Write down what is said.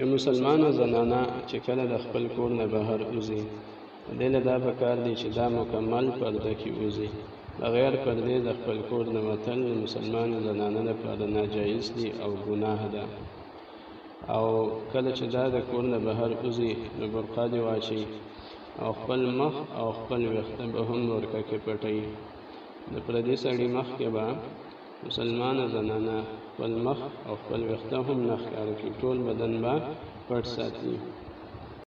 یو مسلمانه زنانه چې کله د خپل کور نه بهر وځي دې له دا پکار دی چې دا مکمل پرده کې وځي بغیر پردې د خپل کور نه وتل د مسلمانو زنانه لپاره ناجایز دي او ګناه ده او کله چې دا د کور نه بهر وځي نو برقا دې واچي او خپل مخ او خپل ویښته به هم ورکه کې پټوي د پردې سړي مخکې به مسلمانه زنانه خپل مخ او خپل ویښته هم نه ښکاره کړي، ټول بدن به پټ ساتي.